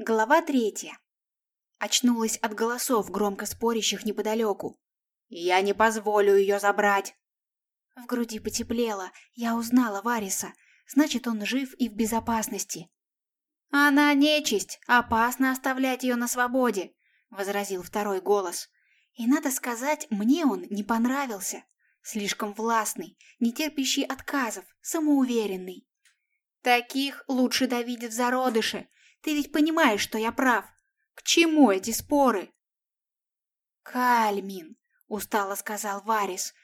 Глава третья. Очнулась от голосов, громко спорящих неподалеку. «Я не позволю ее забрать!» В груди потеплело, я узнала Вариса, значит, он жив и в безопасности. «Она нечисть, опасно оставлять ее на свободе», — возразил второй голос. И, надо сказать, мне он не понравился. Слишком властный, нетерпящий отказов, самоуверенный. Таких лучше давить в зародыше, ты ведь понимаешь, что я прав. К чему эти споры? Кальмин, устало сказал Варис.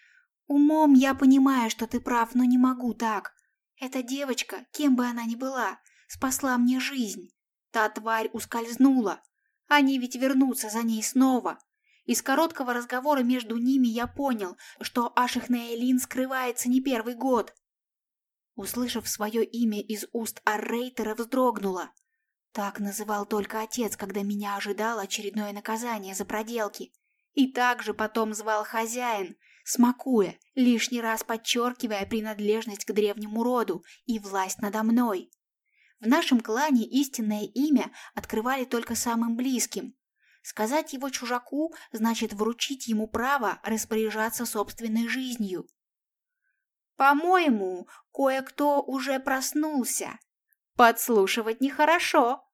Умом я понимаю, что ты прав, но не могу так. Эта девочка, кем бы она ни была, спасла мне жизнь. Та тварь ускользнула. Они ведь вернутся за ней снова. Из короткого разговора между ними я понял, что Аших Нейлин скрывается не первый год. Услышав свое имя из уст Аррейтера, вздрогнула. Так называл только отец, когда меня ожидало очередное наказание за проделки. И также потом звал хозяин, смакуя, лишний раз подчеркивая принадлежность к древнему роду и власть надо мной. В нашем клане истинное имя открывали только самым близким. Сказать его чужаку значит вручить ему право распоряжаться собственной жизнью. «По-моему, кое-кто уже проснулся», Подслушивать нехорошо.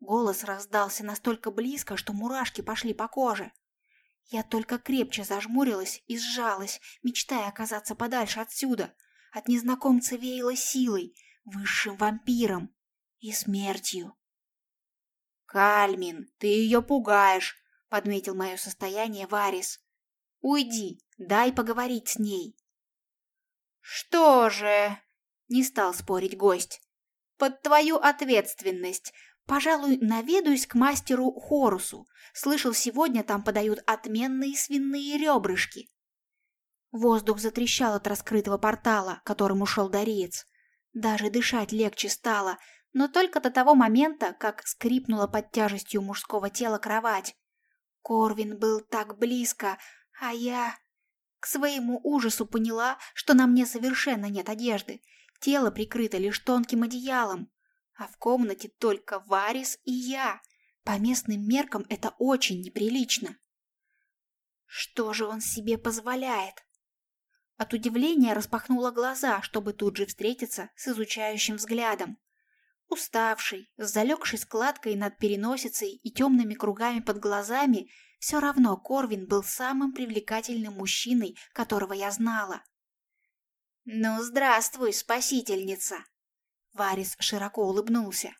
Голос раздался настолько близко, что мурашки пошли по коже. Я только крепче зажмурилась и сжалась, мечтая оказаться подальше отсюда. От незнакомца веяло силой, высшим вампиром и смертью. «Кальмин, ты ее пугаешь», — подметил мое состояние Варис. «Уйди, дай поговорить с ней». «Что же?» — не стал спорить гость под твою ответственность. Пожалуй, наведаюсь к мастеру Хорусу. Слышал, сегодня там подают отменные свиные ребрышки. Воздух затрещал от раскрытого портала, которым ушел Дариец. Даже дышать легче стало, но только до того момента, как скрипнула под тяжестью мужского тела кровать. Корвин был так близко, а я... К своему ужасу поняла, что на мне совершенно нет одежды, Тело прикрыто лишь тонким одеялом, а в комнате только Варис и я. По местным меркам это очень неприлично. Что же он себе позволяет? От удивления распахнула глаза, чтобы тут же встретиться с изучающим взглядом. Уставший, с залегшей складкой над переносицей и темными кругами под глазами, все равно Корвин был самым привлекательным мужчиной, которого я знала. «Ну, здравствуй, спасительница!» Варис широко улыбнулся.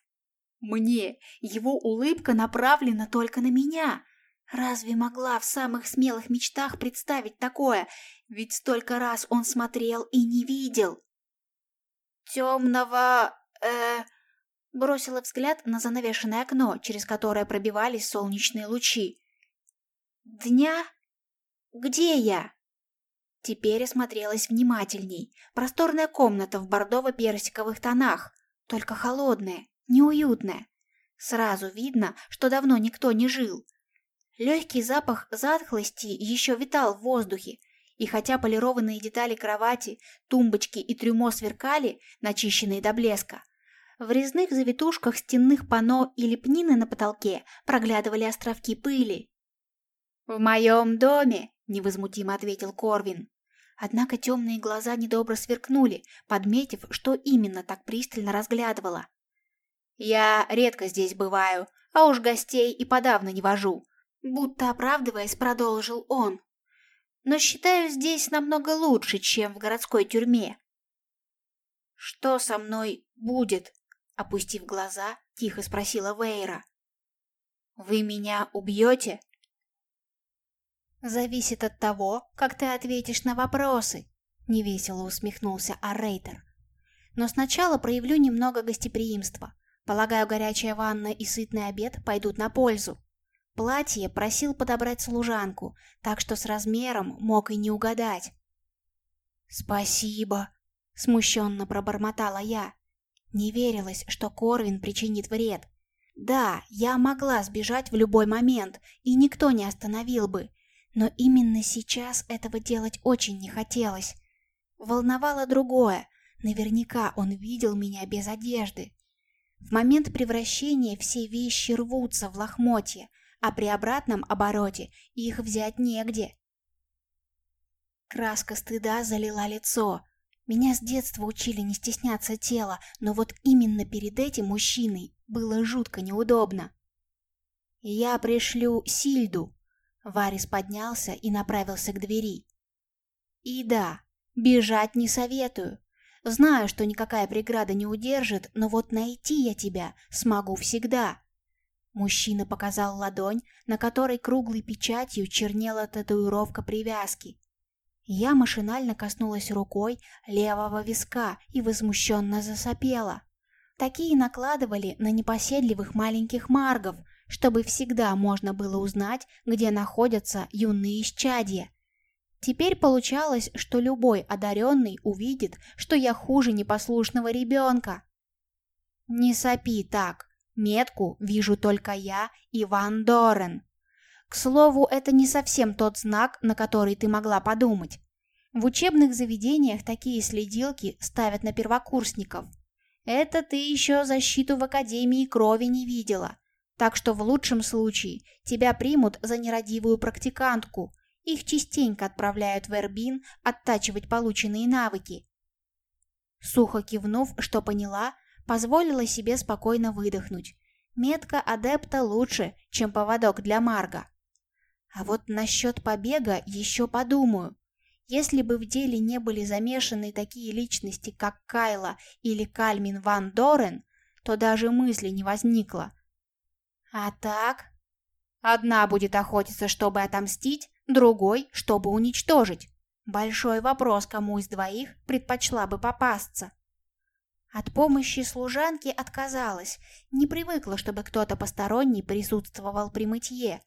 «Мне его улыбка направлена только на меня. Разве могла в самых смелых мечтах представить такое? Ведь столько раз он смотрел и не видел!» «Темного... э...» Бросила взгляд на занавешенное окно, через которое пробивались солнечные лучи. «Дня? Где я?» Теперь осмотрелась внимательней. Просторная комната в бордово-персиковых тонах, только холодная, неуютная. Сразу видно, что давно никто не жил. Легкий запах затхлости еще витал в воздухе, и хотя полированные детали кровати, тумбочки и трюмо сверкали, начищенные до блеска, в резных завитушках стенных панно и лепнины на потолке проглядывали островки пыли. «В моем доме», — невозмутимо ответил Корвин. Однако темные глаза недобро сверкнули, подметив, что именно так пристально разглядывала. «Я редко здесь бываю, а уж гостей и подавно не вожу», будто оправдываясь, продолжил он. «Но считаю здесь намного лучше, чем в городской тюрьме». «Что со мной будет?» Опустив глаза, тихо спросила Вейра. «Вы меня убьете?» «Зависит от того, как ты ответишь на вопросы», — невесело усмехнулся Аррейтер. «Но сначала проявлю немного гостеприимства. Полагаю, горячая ванна и сытный обед пойдут на пользу. Платье просил подобрать служанку, так что с размером мог и не угадать». «Спасибо», — смущенно пробормотала я. Не верилось, что Корвин причинит вред. Да, я могла сбежать в любой момент, и никто не остановил бы, но именно сейчас этого делать очень не хотелось. Волновало другое. Наверняка он видел меня без одежды. В момент превращения все вещи рвутся в лохмотья, а при обратном обороте их взять негде. Краска стыда залила лицо. Меня с детства учили не стесняться тела, но вот именно перед этим мужчиной было жутко неудобно. «Я пришлю Сильду», — Варис поднялся и направился к двери. «И да, бежать не советую. Знаю, что никакая преграда не удержит, но вот найти я тебя смогу всегда». Мужчина показал ладонь, на которой круглой печатью чернела татуировка привязки. Я машинально коснулась рукой левого виска и возмущенно засопела. Такие накладывали на непоседливых маленьких маргов, чтобы всегда можно было узнать, где находятся юные исчадья. Теперь получалось, что любой одаренный увидит, что я хуже непослушного ребенка. Не сопи так. Метку вижу только я и Ван Дорен. К слову, это не совсем тот знак, на который ты могла подумать. В учебных заведениях такие следилки ставят на первокурсников. Это ты еще защиту в Академии крови не видела. Так что в лучшем случае тебя примут за нерадивую практикантку. Их частенько отправляют в Эрбин оттачивать полученные навыки. Сухо кивнув, что поняла, позволила себе спокойно выдохнуть. Метка адепта лучше, чем поводок для Марга. А вот насчет побега еще подумаю. Если бы в деле не были замешаны такие личности, как Кайла или Кальмин Ван Дорен, то даже мысли не возникло. А так? Одна будет охотиться, чтобы отомстить, другой, чтобы уничтожить. Большой вопрос, кому из двоих предпочла бы попасться. От помощи служанки отказалась, не привыкла, чтобы кто-то посторонний присутствовал при мытье.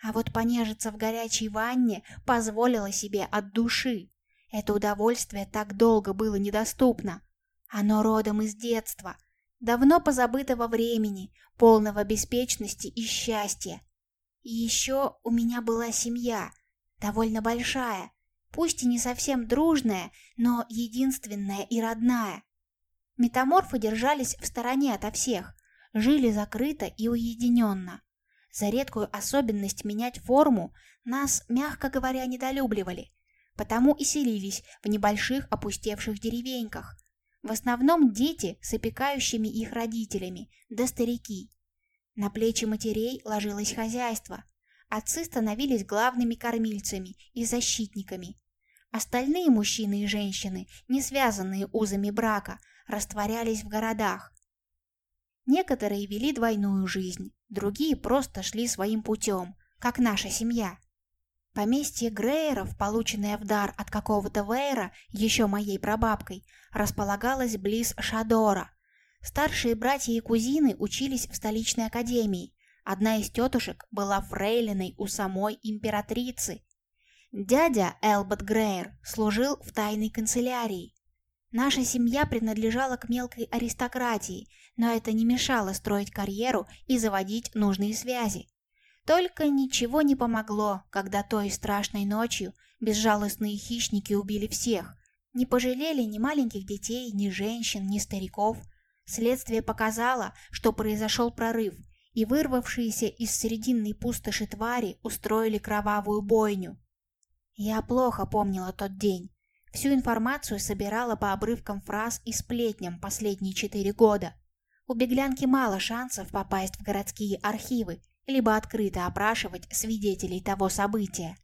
А вот понежиться в горячей ванне позволила себе от души. Это удовольствие так долго было недоступно. Оно родом из детства, давно позабытого времени, полного беспечности и счастья. И еще у меня была семья, довольно большая, пусть и не совсем дружная, но единственная и родная. Метаморфы держались в стороне ото всех, жили закрыто и уединенно. За редкую особенность менять форму нас, мягко говоря, недолюбливали, потому и селились в небольших опустевших деревеньках. В основном дети с опекающими их родителями, да старики. На плечи матерей ложилось хозяйство. Отцы становились главными кормильцами и защитниками. Остальные мужчины и женщины, не связанные узами брака, растворялись в городах, Некоторые вели двойную жизнь, другие просто шли своим путем, как наша семья. Поместье Грейеров, полученное в дар от какого-то Вейра, еще моей прабабкой, располагалось близ Шадора. Старшие братья и кузины учились в столичной академии. Одна из тетушек была фрейлиной у самой императрицы. Дядя Элбот Грейер служил в тайной канцелярии. Наша семья принадлежала к мелкой аристократии, но это не мешало строить карьеру и заводить нужные связи. Только ничего не помогло, когда той страшной ночью безжалостные хищники убили всех. Не пожалели ни маленьких детей, ни женщин, ни стариков. Следствие показало, что произошел прорыв, и вырвавшиеся из серединной пустоши твари устроили кровавую бойню. Я плохо помнила тот день. Всю информацию собирала по обрывкам фраз и сплетням последние четыре года. У беглянки мало шансов попасть в городские архивы, либо открыто опрашивать свидетелей того события.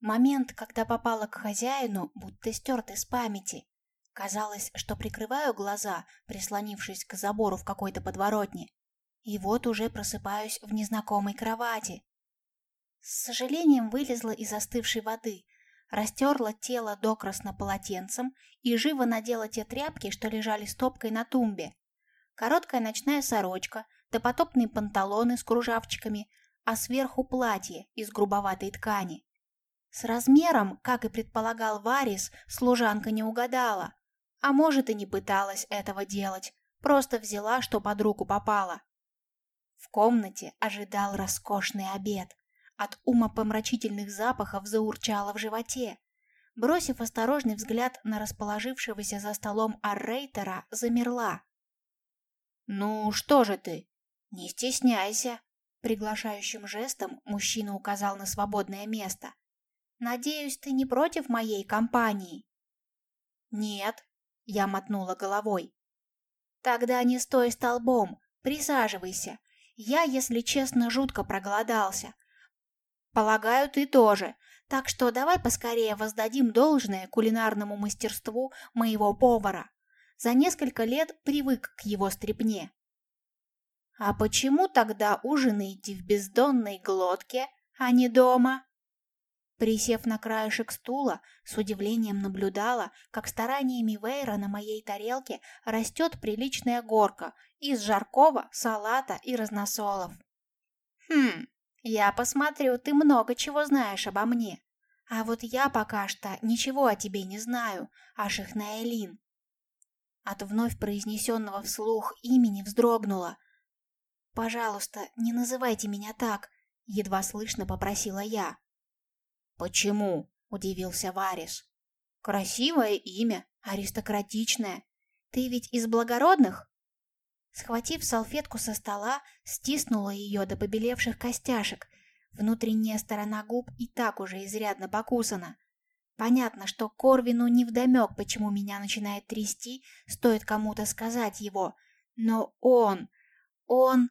Момент, когда попала к хозяину, будто стерт из памяти. Казалось, что прикрываю глаза, прислонившись к забору в какой-то подворотне. И вот уже просыпаюсь в незнакомой кровати. С сожалением вылезла из остывшей воды – растерла тело докрасно полотенцем и живо надела те тряпки, что лежали стопкой на тумбе. Короткая ночная сорочка, допотопные панталоны с кружавчиками, а сверху платье из грубоватой ткани. С размером, как и предполагал Варис, служанка не угадала. А может и не пыталась этого делать, просто взяла, что под руку попало. В комнате ожидал роскошный обед. От умопомрачительных запахов заурчало в животе. Бросив осторожный взгляд на расположившегося за столом Аррейтера, замерла. «Ну, что же ты? Не стесняйся!» Приглашающим жестом мужчина указал на свободное место. «Надеюсь, ты не против моей компании?» «Нет», — я мотнула головой. «Тогда не стой столбом, присаживайся. Я, если честно, жутко проголодался. Полагаю, ты тоже, так что давай поскорее воздадим должное кулинарному мастерству моего повара. За несколько лет привык к его стрепне. А почему тогда ужинаете в бездонной глотке, а не дома? Присев на краешек стула, с удивлением наблюдала, как стараниями Вейра на моей тарелке растет приличная горка из жаркого, салата и разносолов. «Хм, я посмотрю, ты много чего знаешь обо мне. А вот я пока что ничего о тебе не знаю, Ашихнаэлин». От вновь произнесенного вслух имени вздрогнула. «Пожалуйста, не называйте меня так», — едва слышно попросила я. «Почему?» – удивился Варис. «Красивое имя, аристократичное. Ты ведь из благородных?» Схватив салфетку со стола, стиснула ее до побелевших костяшек. Внутренняя сторона губ и так уже изрядно покусана. Понятно, что Корвину невдомек, почему меня начинает трясти, стоит кому-то сказать его. Но он... он...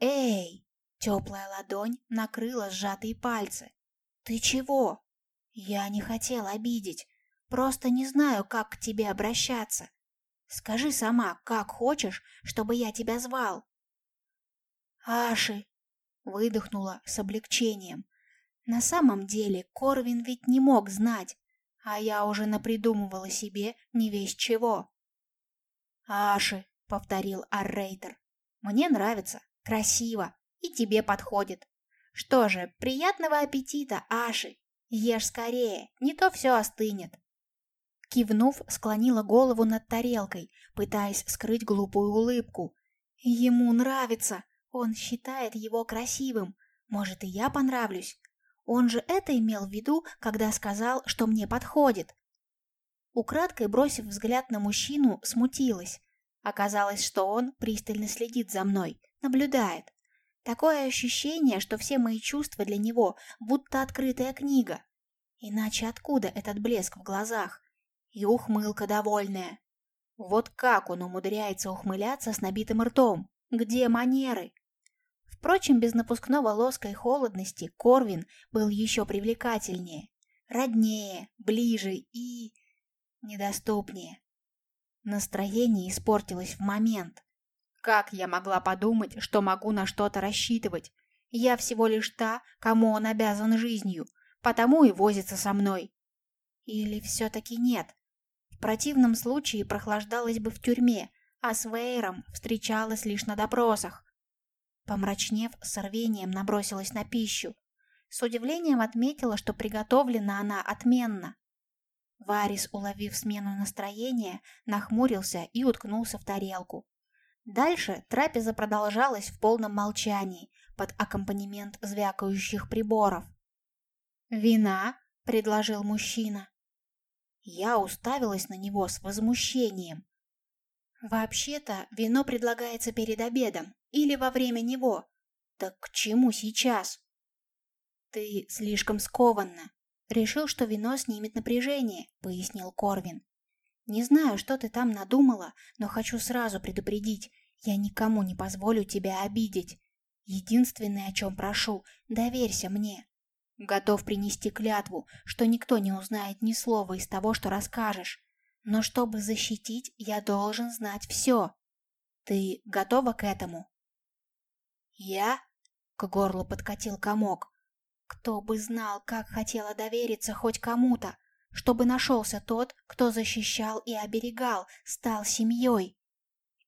Эй! Теплая ладонь накрыла сжатые пальцы. «Ты чего?» «Я не хотел обидеть. Просто не знаю, как к тебе обращаться. Скажи сама, как хочешь, чтобы я тебя звал?» «Аши!» — выдохнула с облегчением. На самом деле Корвин ведь не мог знать, а я уже напридумывала себе не весь чего. «Аши!» — повторил Аррейтер. «Мне нравится, красиво и тебе подходит. Что же, приятного аппетита, Аши. Ешь скорее, не то все остынет. Кивнув, склонила голову над тарелкой, пытаясь скрыть глупую улыбку. Ему нравится. Он считает его красивым. Может, и я понравлюсь. Он же это имел в виду, когда сказал, что мне подходит. Украдкой бросив взгляд на мужчину, смутилась. Оказалось, что он пристально следит за мной, наблюдает. Такое ощущение, что все мои чувства для него будто открытая книга. Иначе откуда этот блеск в глазах? И ухмылка довольная. Вот как он умудряется ухмыляться с набитым ртом? Где манеры? Впрочем, без напускного лоска и холодности Корвин был еще привлекательнее, роднее, ближе и... недоступнее. Настроение испортилось в момент. Как я могла подумать, что могу на что-то рассчитывать? Я всего лишь та, кому он обязан жизнью, потому и возится со мной. Или все-таки нет? В противном случае прохлаждалась бы в тюрьме, а с Вейром встречалась лишь на допросах. Помрачнев, с рвением набросилась на пищу. С удивлением отметила, что приготовлена она отменно. Варис, уловив смену настроения, нахмурился и уткнулся в тарелку. Дальше трапеза продолжалась в полном молчании под аккомпанемент звякающих приборов. «Вина?» — предложил мужчина. Я уставилась на него с возмущением. «Вообще-то вино предлагается перед обедом или во время него. Так к чему сейчас?» «Ты слишком скованна. Решил, что вино снимет напряжение», — пояснил Корвин. Не знаю, что ты там надумала, но хочу сразу предупредить. Я никому не позволю тебя обидеть. Единственное, о чем прошу, доверься мне. Готов принести клятву, что никто не узнает ни слова из того, что расскажешь. Но чтобы защитить, я должен знать все. Ты готова к этому? Я? К горлу подкатил комок. Кто бы знал, как хотела довериться хоть кому-то чтобы нашелся тот, кто защищал и оберегал, стал семьей.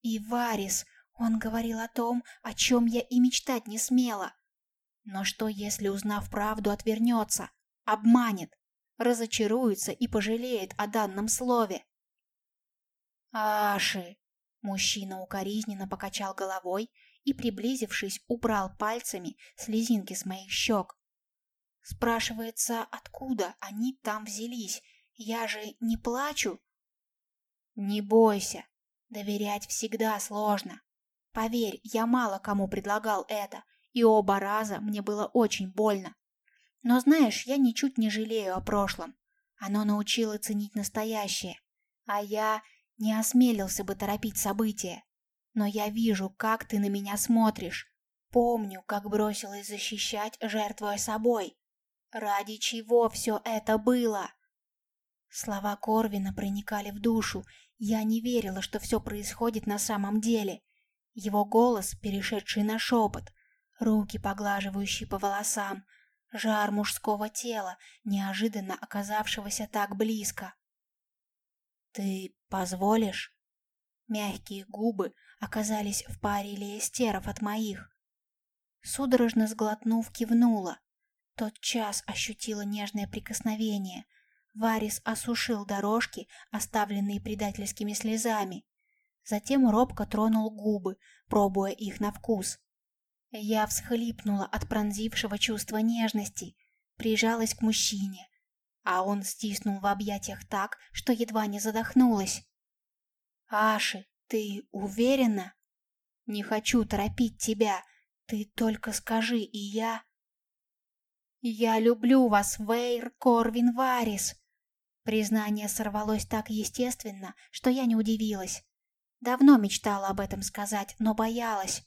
И Варис, он говорил о том, о чем я и мечтать не смела. Но что, если, узнав правду, отвернется, обманет, разочаруется и пожалеет о данном слове? «Аши!» Мужчина укоризненно покачал головой и, приблизившись, убрал пальцами слезинки с моих щек. Спрашивается, откуда они там взялись? Я же не плачу. Не бойся. Доверять всегда сложно. Поверь, я мало кому предлагал это, и оба раза мне было очень больно. Но знаешь, я ничуть не жалею о прошлом. Оно научило ценить настоящее. А я не осмелился бы торопить события. Но я вижу, как ты на меня смотришь. Помню, как бросилась защищать, жертвуя собой. Ради чего все это было? Слова Корвина проникали в душу. Я не верила, что все происходит на самом деле. Его голос, перешедший на шепот, руки, поглаживающие по волосам, жар мужского тела, неожиданно оказавшегося так близко. «Ты позволишь?» Мягкие губы оказались в паре лиестеров от моих. Судорожно сглотнув, кивнула. Тот час ощутила нежное прикосновение. Варис осушил дорожки, оставленные предательскими слезами. Затем робко тронул губы, пробуя их на вкус. Я всхлипнула от пронзившего чувства нежности, прижалась к мужчине, а он стиснул в объятиях так, что едва не задохнулась. «Аши, ты уверена?» «Не хочу торопить тебя, ты только скажи, и я...» «Я люблю вас, Вейр Корвин Варис!» Признание сорвалось так естественно, что я не удивилась. Давно мечтала об этом сказать, но боялась.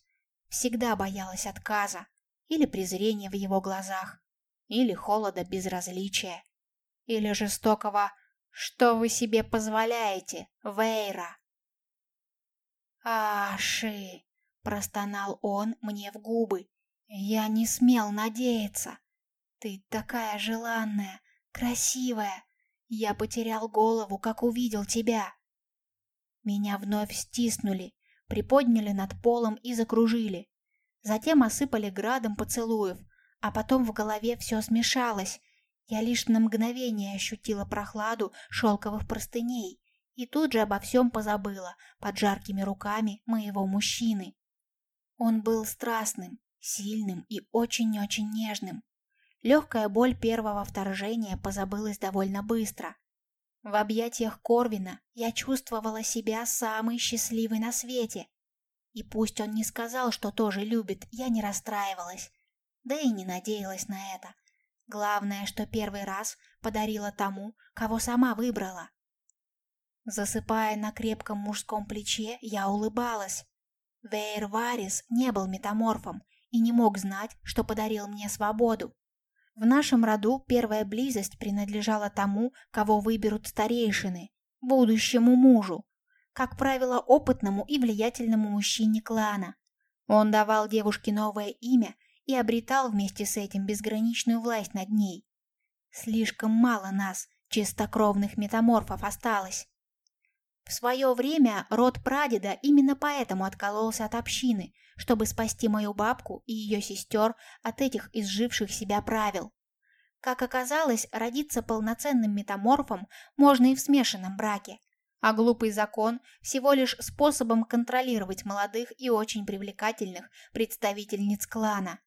Всегда боялась отказа. Или презрения в его глазах. Или холода безразличия. Или жестокого «Что вы себе позволяете, Вейра?» «Аши!» – простонал он мне в губы. «Я не смел надеяться. Ты такая желанная, красивая. Я потерял голову, как увидел тебя». Меня вновь стиснули, приподняли над полом и закружили. Затем осыпали градом поцелуев, а потом в голове все смешалось. Я лишь на мгновение ощутила прохладу шелковых простыней и тут же обо всем позабыла под жаркими руками моего мужчины. Он был страстным, сильным и очень-очень нежным. Легкая боль первого вторжения позабылась довольно быстро. В объятиях Корвина я чувствовала себя самой счастливой на свете. И пусть он не сказал, что тоже любит, я не расстраивалась. Да и не надеялась на это. Главное, что первый раз подарила тому, кого сама выбрала. Засыпая на крепком мужском плече, я улыбалась. Вейр Варис не был метаморфом и не мог знать, что подарил мне свободу. В нашем роду первая близость принадлежала тому, кого выберут старейшины, будущему мужу, как правило, опытному и влиятельному мужчине клана. Он давал девушке новое имя и обретал вместе с этим безграничную власть над ней. Слишком мало нас, чистокровных метаморфов, осталось. В свое время род прадеда именно поэтому откололся от общины, чтобы спасти мою бабку и ее сестер от этих изживших себя правил. Как оказалось, родиться полноценным метаморфом можно и в смешанном браке, а глупый закон всего лишь способом контролировать молодых и очень привлекательных представительниц клана.